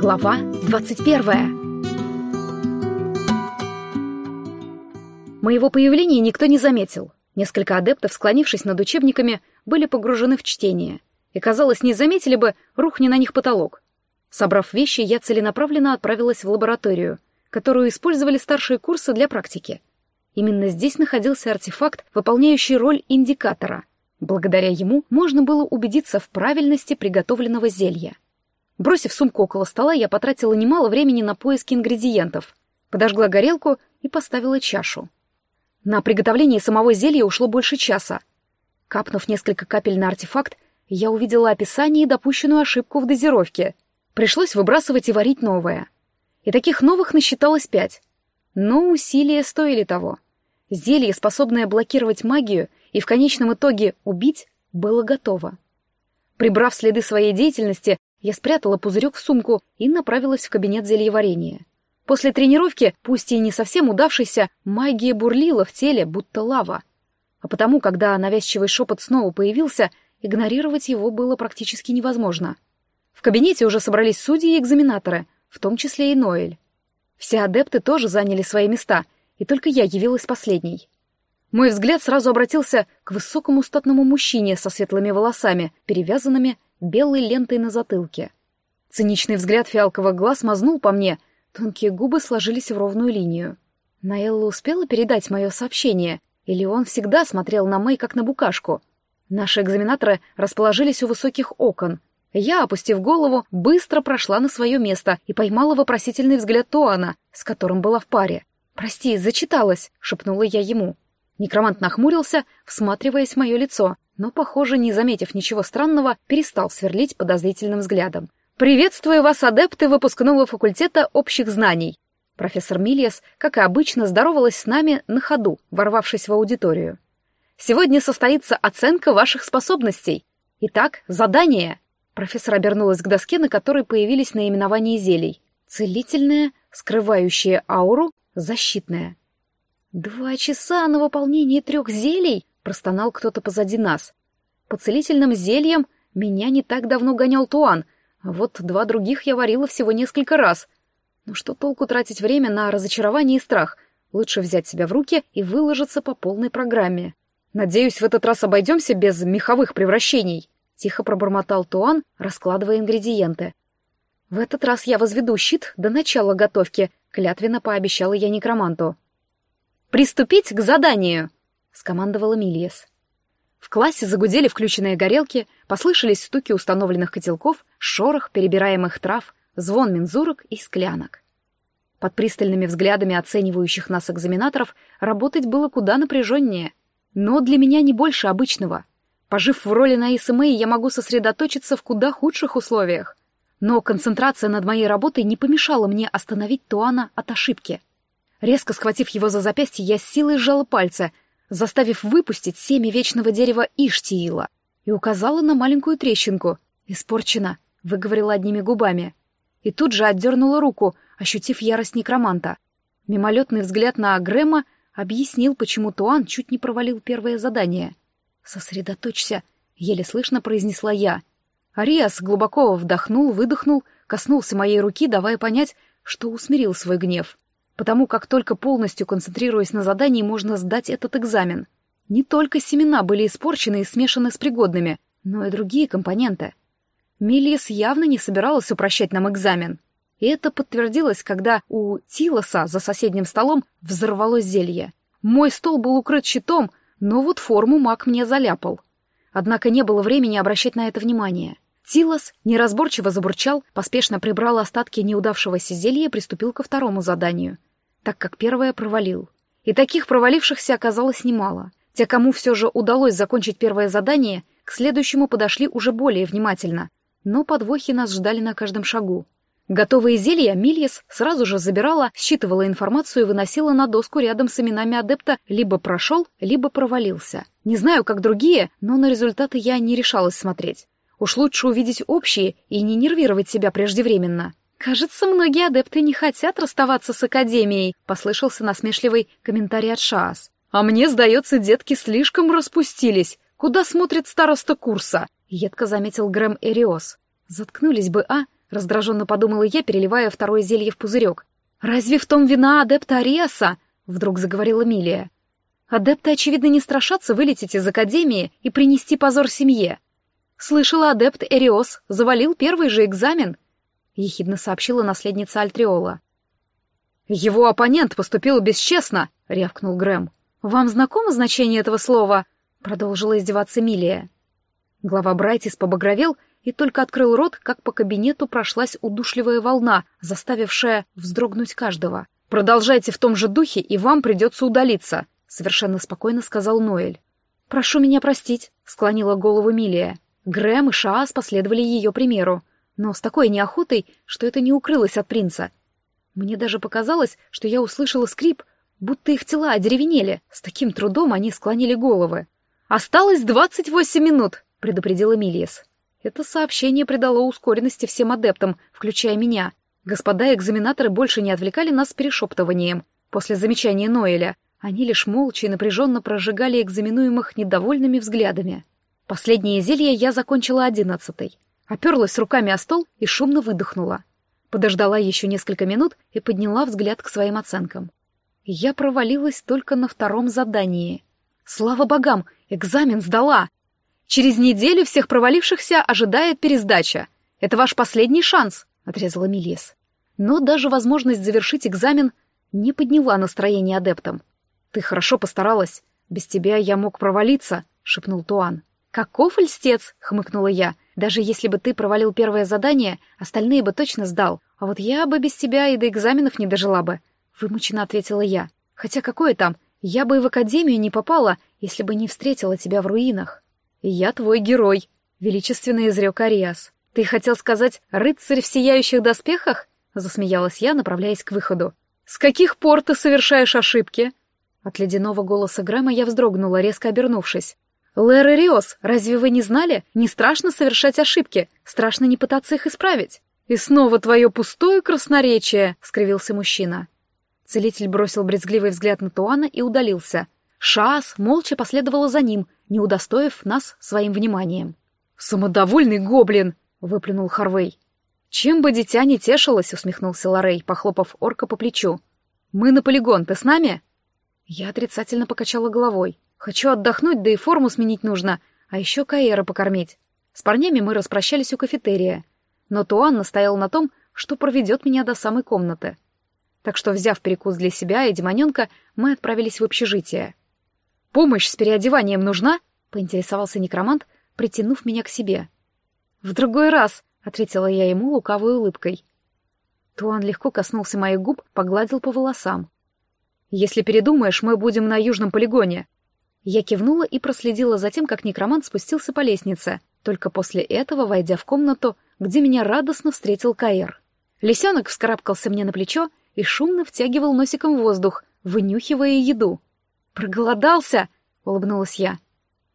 Глава 21 Моего появления никто не заметил. Несколько адептов, склонившись над учебниками, были погружены в чтение. И, казалось, не заметили бы, рухни на них потолок. Собрав вещи, я целенаправленно отправилась в лабораторию, которую использовали старшие курсы для практики. Именно здесь находился артефакт, выполняющий роль индикатора. Благодаря ему можно было убедиться в правильности приготовленного зелья. Бросив сумку около стола, я потратила немало времени на поиски ингредиентов, подожгла горелку и поставила чашу. На приготовление самого зелья ушло больше часа. Капнув несколько капель на артефакт, я увидела описание и допущенную ошибку в дозировке. Пришлось выбрасывать и варить новое. И таких новых насчиталось пять. Но усилия стоили того. Зелье, способное блокировать магию и в конечном итоге убить, было готово. Прибрав следы своей деятельности, я спрятала пузырек в сумку и направилась в кабинет зельеварения. После тренировки, пусть и не совсем удавшейся, магия бурлила в теле, будто лава. А потому, когда навязчивый шепот снова появился, игнорировать его было практически невозможно. В кабинете уже собрались судьи и экзаменаторы, в том числе и Ноэль. Все адепты тоже заняли свои места, и только я явилась последней. Мой взгляд сразу обратился к высокому статному мужчине со светлыми волосами, перевязанными белой лентой на затылке. Циничный взгляд фиалковых глаз мазнул по мне, тонкие губы сложились в ровную линию. Наэлла успела передать мое сообщение, или он всегда смотрел на Мэй как на букашку? Наши экзаменаторы расположились у высоких окон. Я, опустив голову, быстро прошла на свое место и поймала вопросительный взгляд Туана, с которым была в паре. «Прости, зачиталась», — шепнула я ему. Некромант нахмурился, всматриваясь в мое лицо — но, похоже, не заметив ничего странного, перестал сверлить подозрительным взглядом. «Приветствую вас, адепты выпускного факультета общих знаний!» Профессор Мильяс, как и обычно, здоровалась с нами на ходу, ворвавшись в аудиторию. «Сегодня состоится оценка ваших способностей. Итак, задание!» Профессор обернулась к доске, на которой появились наименования зелий. Целительная, скрывающая ауру, защитная. «Два часа на выполнение трех зелий?» Простонал кто-то позади нас. По целительным зельям меня не так давно гонял Туан, а вот два других я варила всего несколько раз. Ну что толку тратить время на разочарование и страх? Лучше взять себя в руки и выложиться по полной программе. Надеюсь, в этот раз обойдемся без меховых превращений. Тихо пробормотал Туан, раскладывая ингредиенты. В этот раз я возведу щит до начала готовки, клятвенно пообещала я некроманту. «Приступить к заданию!» Скомандовала Мильес. В классе загудели включенные горелки, послышались стуки установленных котелков, шорох перебираемых трав, звон мензурок и склянок. Под пристальными взглядами оценивающих нас экзаменаторов работать было куда напряженнее, но для меня не больше обычного. Пожив в роли на СМЭ, я могу сосредоточиться в куда худших условиях. Но концентрация над моей работой не помешала мне остановить Туана от ошибки. Резко схватив его за запястье, я с силой сжала пальцы — заставив выпустить семя вечного дерева Иштиила, и указала на маленькую трещинку. «Испорчена», — выговорила одними губами. И тут же отдернула руку, ощутив ярость некроманта. Мимолетный взгляд на Грэма объяснил, почему Туан чуть не провалил первое задание. «Сосредоточься», — еле слышно произнесла я. Ариас глубоко вдохнул, выдохнул, коснулся моей руки, давая понять, что усмирил свой гнев потому как только полностью концентрируясь на задании, можно сдать этот экзамен. Не только семена были испорчены и смешаны с пригодными, но и другие компоненты. Миллис явно не собиралась упрощать нам экзамен. И это подтвердилось, когда у Тилоса за соседним столом взорвалось зелье. Мой стол был укрыт щитом, но вот форму маг мне заляпал. Однако не было времени обращать на это внимание. Тилос неразборчиво забурчал, поспешно прибрал остатки неудавшегося зелья и приступил ко второму заданию — так как первое провалил. И таких провалившихся оказалось немало. Те, кому все же удалось закончить первое задание, к следующему подошли уже более внимательно. Но подвохи нас ждали на каждом шагу. Готовые зелья Мильес сразу же забирала, считывала информацию и выносила на доску рядом с именами адепта либо прошел, либо провалился. Не знаю, как другие, но на результаты я не решалась смотреть. Уж лучше увидеть общие и не нервировать себя преждевременно. «Кажется, многие адепты не хотят расставаться с Академией», — послышался насмешливый комментарий от Шаас. «А мне, сдается, детки слишком распустились. Куда смотрит староста курса?» — едко заметил Грэм Эриос. «Заткнулись бы, а? — раздраженно подумала я, переливая второе зелье в пузырек. «Разве в том вина адепта Ариаса?» — вдруг заговорила Милия. «Адепты, очевидно, не страшатся вылететь из Академии и принести позор семье. Слышала, адепт Эриос завалил первый же экзамен», — ехидно сообщила наследница Альтриола. «Его оппонент поступил бесчестно», — рявкнул Грэм. «Вам знакомо значение этого слова?» — продолжила издеваться Милия. Глава Брайтис побагровел и только открыл рот, как по кабинету прошлась удушливая волна, заставившая вздрогнуть каждого. «Продолжайте в том же духе, и вам придется удалиться», — совершенно спокойно сказал Ноэль. «Прошу меня простить», — склонила голову Милия. Грэм и Шаас последовали ее примеру, но с такой неохотой, что это не укрылось от принца. Мне даже показалось, что я услышала скрип, будто их тела одеревенели. С таким трудом они склонили головы. «Осталось двадцать восемь минут», — предупредила Милиес. Это сообщение придало ускоренности всем адептам, включая меня. Господа экзаменаторы больше не отвлекали нас перешептыванием. После замечания Ноэля они лишь молча и напряженно прожигали экзаменуемых недовольными взглядами. Последнее зелье я закончила одиннадцатой. Оперлась руками о стол и шумно выдохнула. Подождала еще несколько минут и подняла взгляд к своим оценкам. Я провалилась только на втором задании. Слава богам, экзамен сдала! Через неделю всех провалившихся ожидает пересдача. Это ваш последний шанс, — отрезала Милис. Но даже возможность завершить экзамен не подняла настроение адептам. «Ты хорошо постаралась. Без тебя я мог провалиться», — шепнул Туан. «Каков льстец!» — хмыкнула я. «Даже если бы ты провалил первое задание, остальные бы точно сдал. А вот я бы без тебя и до экзаменов не дожила бы», — вымученно ответила я. «Хотя какое там? Я бы и в академию не попала, если бы не встретила тебя в руинах». «Я твой герой», — величественно изрек Ариас. «Ты хотел сказать «рыцарь в сияющих доспехах»?» — засмеялась я, направляясь к выходу. «С каких пор ты совершаешь ошибки?» От ледяного голоса Грэма я вздрогнула, резко обернувшись. «Лэр Риос, разве вы не знали? Не страшно совершать ошибки, страшно не пытаться их исправить». «И снова твое пустое красноречие», — скривился мужчина. Целитель бросил брезгливый взгляд на Туана и удалился. Шаас молча последовала за ним, не удостоив нас своим вниманием. «Самодовольный гоблин!» — выплюнул Харвей. «Чем бы дитя не тешилось!» — усмехнулся Лорей, похлопав орка по плечу. «Мы на полигон, ты с нами?» Я отрицательно покачала головой. «Хочу отдохнуть, да и форму сменить нужно, а еще Каэра покормить». С парнями мы распрощались у кафетерия, но Туан настоял на том, что проведет меня до самой комнаты. Так что, взяв перекус для себя и демоненка, мы отправились в общежитие. «Помощь с переодеванием нужна?» — поинтересовался некромант, притянув меня к себе. «В другой раз», — ответила я ему лукавой улыбкой. Туан легко коснулся моих губ, погладил по волосам. «Если передумаешь, мы будем на южном полигоне». Я кивнула и проследила за тем, как некромант спустился по лестнице, только после этого войдя в комнату, где меня радостно встретил Каэр. Лисенок вскарабкался мне на плечо и шумно втягивал носиком воздух, вынюхивая еду. «Проголодался?» — улыбнулась я.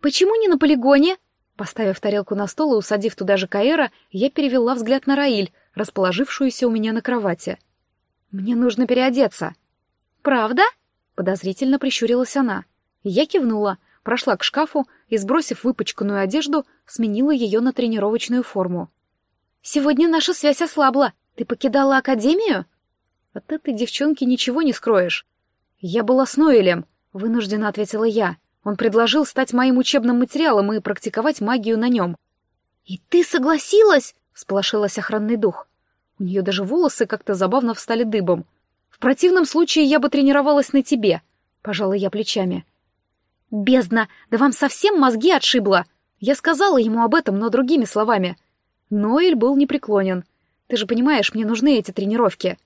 «Почему не на полигоне?» Поставив тарелку на стол и усадив туда же Каэра, я перевела взгляд на Раиль, расположившуюся у меня на кровати. «Мне нужно переодеться». «Правда?» — подозрительно прищурилась она. Я кивнула, прошла к шкафу и, сбросив выпачканную одежду, сменила ее на тренировочную форму. «Сегодня наша связь ослабла. Ты покидала академию?» «От этой девчонки ничего не скроешь. Я была с Ноэлем», — вынужденно ответила я. Он предложил стать моим учебным материалом и практиковать магию на нем. «И ты согласилась?» — всполошилась охранный дух. У нее даже волосы как-то забавно встали дыбом. «В противном случае я бы тренировалась на тебе», — пожала я плечами. «Бездна, да вам совсем мозги отшибло!» Я сказала ему об этом, но другими словами. Ноэль был непреклонен. «Ты же понимаешь, мне нужны эти тренировки».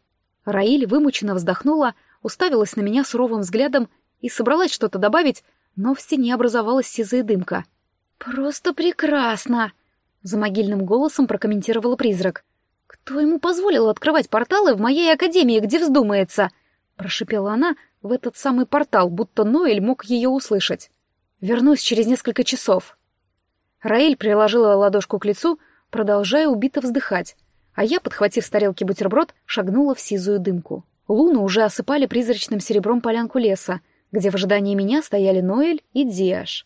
Раиль вымученно вздохнула, уставилась на меня суровым взглядом и собралась что-то добавить, но в стене образовалась сизая дымка. «Просто прекрасно!» — за могильным голосом прокомментировала призрак. «Кто ему позволил открывать порталы в моей академии, где вздумается?» — прошипела она в этот самый портал, будто Ноэль мог ее услышать. «Вернусь через несколько часов». Раэль приложила ладошку к лицу, продолжая убито вздыхать, а я, подхватив с тарелки бутерброд, шагнула в сизую дымку. Луну уже осыпали призрачным серебром полянку леса, где в ожидании меня стояли Ноэль и Диаш.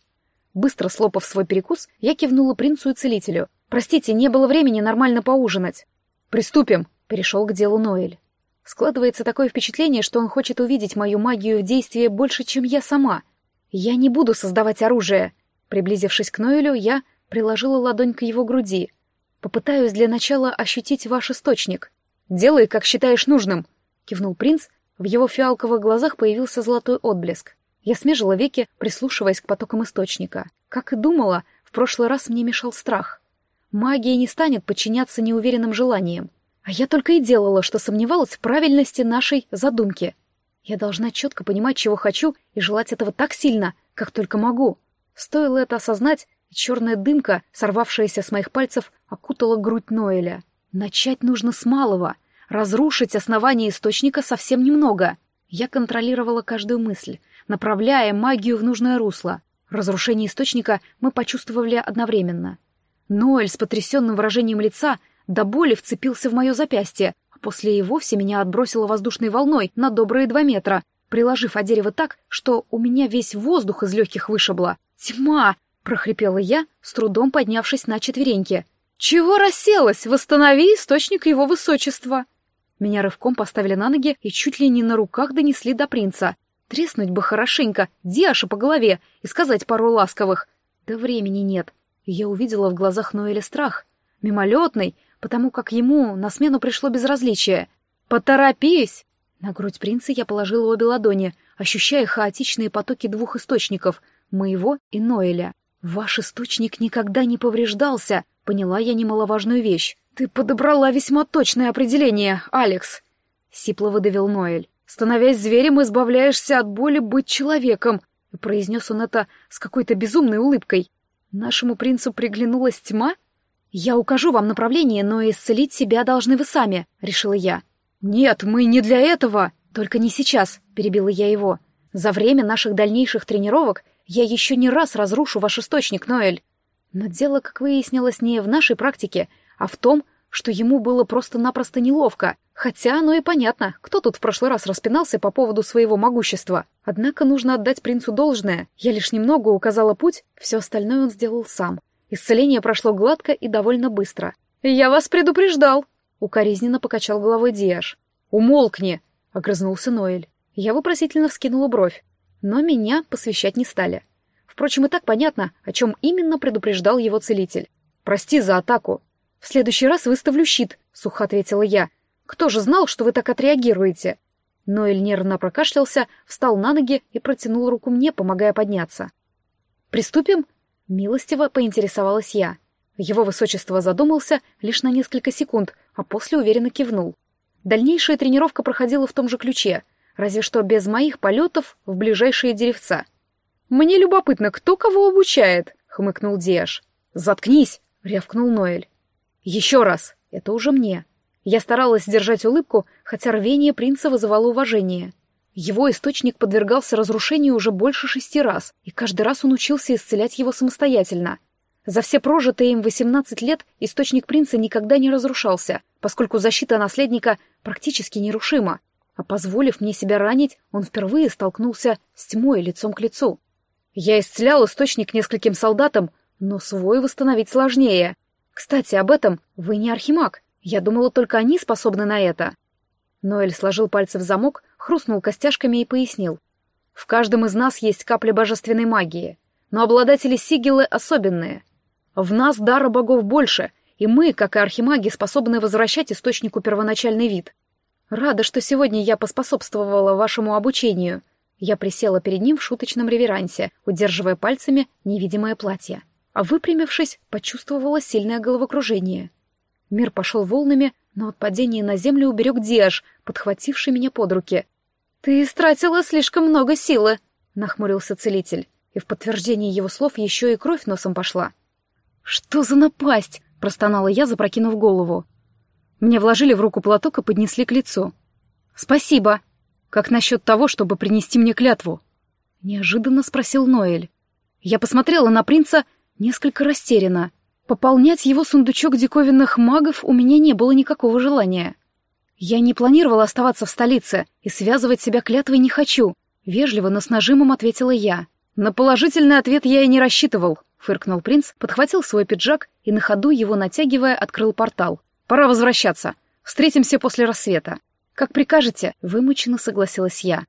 Быстро слопав свой перекус, я кивнула принцу и целителю. «Простите, не было времени нормально поужинать». «Приступим», — перешел к делу Ноэль. Складывается такое впечатление, что он хочет увидеть мою магию в действии больше, чем я сама. Я не буду создавать оружие. Приблизившись к Ноэлю, я приложила ладонь к его груди. Попытаюсь для начала ощутить ваш источник. Делай, как считаешь нужным, кивнул принц. В его фиалковых глазах появился золотой отблеск. Я смежила веки, прислушиваясь к потокам источника. Как и думала, в прошлый раз мне мешал страх. Магия не станет подчиняться неуверенным желаниям. А я только и делала, что сомневалась в правильности нашей задумки. Я должна четко понимать, чего хочу, и желать этого так сильно, как только могу. Стоило это осознать, и черная дымка, сорвавшаяся с моих пальцев, окутала грудь Ноэля. Начать нужно с малого. Разрушить основание источника совсем немного. Я контролировала каждую мысль, направляя магию в нужное русло. Разрушение источника мы почувствовали одновременно. Ноэль с потрясенным выражением лица до боли вцепился в мое запястье, а после и вовсе меня отбросило воздушной волной на добрые два метра, приложив о дерево так, что у меня весь воздух из легких вышибло. «Тьма!» — прохрипела я, с трудом поднявшись на четвереньки. «Чего расселась? Восстанови источник его высочества!» Меня рывком поставили на ноги и чуть ли не на руках донесли до принца. Треснуть бы хорошенько, Диаша по голове, и сказать пару ласковых. Да времени нет. Я увидела в глазах Ноэля страх. Мимолетный, потому как ему на смену пришло безразличие. «Поторопись!» На грудь принца я положила обе ладони, ощущая хаотичные потоки двух источников — моего и Ноэля. «Ваш источник никогда не повреждался», — поняла я немаловажную вещь. «Ты подобрала весьма точное определение, Алекс», — сипло выдавил Ноэль. «Становясь зверем, избавляешься от боли быть человеком», — произнес он это с какой-то безумной улыбкой. «Нашему принцу приглянулась тьма?» «Я укажу вам направление, но исцелить себя должны вы сами», — решила я. «Нет, мы не для этого!» «Только не сейчас», — перебила я его. «За время наших дальнейших тренировок я еще не раз разрушу ваш источник, Ноэль». Но дело, как выяснилось, не в нашей практике, а в том, что ему было просто-напросто неловко. Хотя оно и понятно, кто тут в прошлый раз распинался по поводу своего могущества. Однако нужно отдать принцу должное. Я лишь немного указала путь, все остальное он сделал сам. Исцеление прошло гладко и довольно быстро. «Я вас предупреждал!» — укоризненно покачал головой Диаш. «Умолкни!» — огрызнулся Ноэль. Я вопросительно вскинула бровь, но меня посвящать не стали. Впрочем, и так понятно, о чем именно предупреждал его целитель. «Прости за атаку. В следующий раз выставлю щит», — сухо ответила я. «Кто же знал, что вы так отреагируете?» Ноэль нервно прокашлялся, встал на ноги и протянул руку мне, помогая подняться. «Приступим?» Милостиво поинтересовалась я. Его высочество задумался лишь на несколько секунд, а после уверенно кивнул. Дальнейшая тренировка проходила в том же ключе, разве что без моих полетов в ближайшие деревца. «Мне любопытно, кто кого обучает?» — хмыкнул Диаш. «Заткнись!» — рявкнул Ноэль. «Еще раз! Это уже мне!» Я старалась сдержать улыбку, хотя рвение принца вызывало уважение. Его источник подвергался разрушению уже больше шести раз, и каждый раз он учился исцелять его самостоятельно. За все прожитые им 18 лет источник принца никогда не разрушался, поскольку защита наследника практически нерушима, а позволив мне себя ранить, он впервые столкнулся с тьмой лицом к лицу. Я исцелял источник нескольким солдатам, но свой восстановить сложнее. Кстати, об этом вы не архимаг. Я думала, только они способны на это. Ноэль сложил пальцы в замок, хрустнул костяшками и пояснил. «В каждом из нас есть капля божественной магии, но обладатели сигилы особенные. В нас дара богов больше, и мы, как и архимаги, способны возвращать источнику первоначальный вид. Рада, что сегодня я поспособствовала вашему обучению». Я присела перед ним в шуточном реверансе, удерживая пальцами невидимое платье. А выпрямившись, почувствовала сильное головокружение. Мир пошел волнами, но от падения на землю уберег Диаш, подхвативший меня под руки. «Ты истратила слишком много силы», — нахмурился целитель, и в подтверждение его слов еще и кровь носом пошла. «Что за напасть?» — простонала я, запрокинув голову. Мне вложили в руку платок и поднесли к лицу. «Спасибо. Как насчет того, чтобы принести мне клятву?» Неожиданно спросил Ноэль. Я посмотрела на принца несколько растерянно. Пополнять его сундучок диковинных магов у меня не было никакого желания. Я не планировала оставаться в столице и связывать себя клятвой не хочу. Вежливо, но с нажимом ответила я. На положительный ответ я и не рассчитывал, фыркнул принц, подхватил свой пиджак и на ходу его натягивая открыл портал. пора возвращаться. Встретимся после рассвета. Как прикажете, вымученно согласилась я.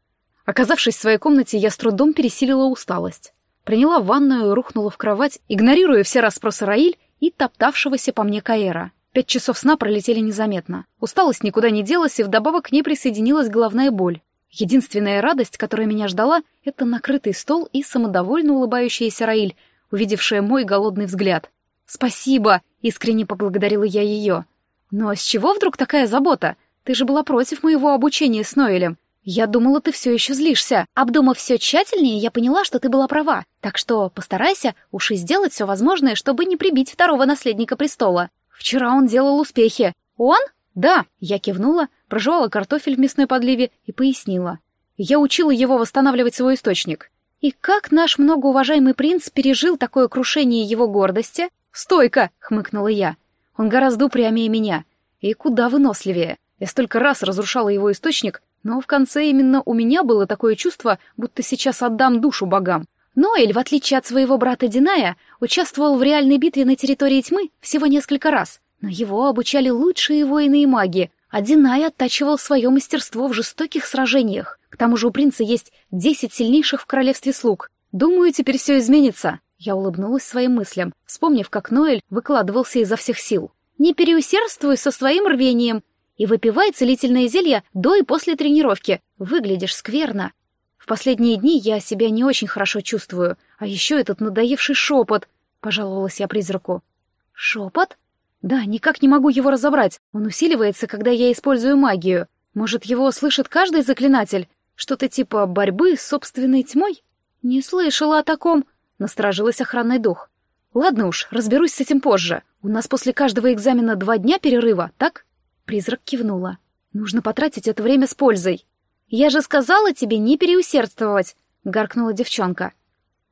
Оказавшись в своей комнате, я с трудом пересилила усталость. Приняла ванную рухнула в кровать, игнорируя все расспросы Раиль и топтавшегося по мне Каэра. Пять часов сна пролетели незаметно. Усталость никуда не делась, и вдобавок к ней присоединилась головная боль. Единственная радость, которая меня ждала, — это накрытый стол и самодовольно улыбающаяся Раиль, увидевшая мой голодный взгляд. «Спасибо!» — искренне поблагодарила я ее. «Но с чего вдруг такая забота? Ты же была против моего обучения с Ноэлем. «Я думала, ты все еще злишься. Обдумав все тщательнее, я поняла, что ты была права. Так что постарайся уж и сделать все возможное, чтобы не прибить второго наследника престола. Вчера он делал успехи. Он? Да, я кивнула, прожевала картофель в мясной подливе и пояснила. Я учила его восстанавливать свой источник. И как наш многоуважаемый принц пережил такое крушение его гордости? «Стойко!» — хмыкнула я. «Он гораздо упрямее меня. И куда выносливее. Я столько раз разрушала его источник, но в конце именно у меня было такое чувство, будто сейчас отдам душу богам. Ноэль, в отличие от своего брата Диная, участвовал в реальной битве на территории тьмы всего несколько раз. Но его обучали лучшие воины и маги, а Динай оттачивал свое мастерство в жестоких сражениях. К тому же у принца есть десять сильнейших в королевстве слуг. Думаю, теперь все изменится. Я улыбнулась своим мыслям, вспомнив, как Ноэль выкладывался изо всех сил. «Не переусердствуй со своим рвением и выпивай целительное зелье до и после тренировки. Выглядишь скверно. В последние дни я себя не очень хорошо чувствую, а еще этот надоевший шепот, — пожаловалась я призраку. Шепот? Да, никак не могу его разобрать. Он усиливается, когда я использую магию. Может, его слышит каждый заклинатель? Что-то типа борьбы с собственной тьмой? Не слышала о таком, — насторожилась охранный дух. Ладно уж, разберусь с этим позже. У нас после каждого экзамена два дня перерыва, так? Призрак кивнула. «Нужно потратить это время с пользой». «Я же сказала тебе не переусердствовать!» — гаркнула девчонка.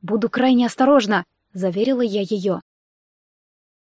«Буду крайне осторожна», — заверила я ее.